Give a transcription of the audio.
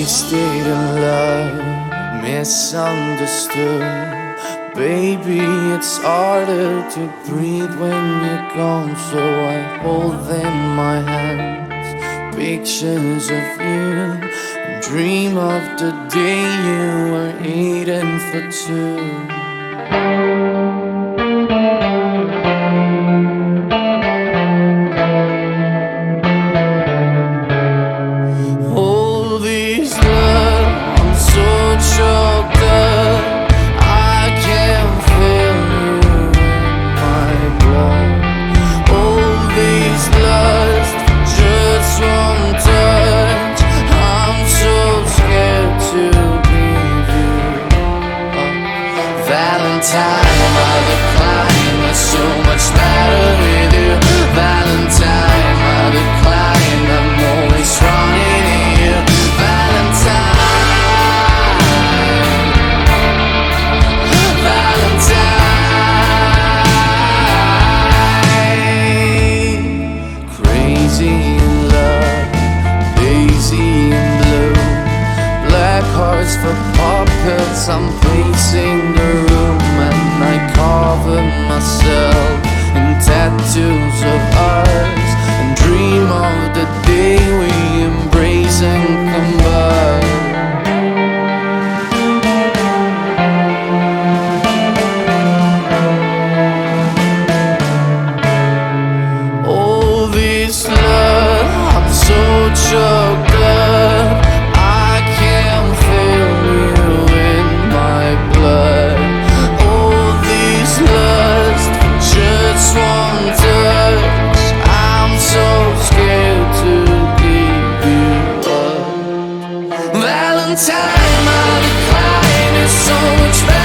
Wasted in love, misunderstood. Baby, it's harder to breathe when you're gone, so I hold in my hands pictures of you dream of the day you were eating for two. Black for puppets. I'm pacing the room and I cover myself in tattoos of ours and dream of the day we embrace and combine. All this love, I'm so choked time I decline is so much better.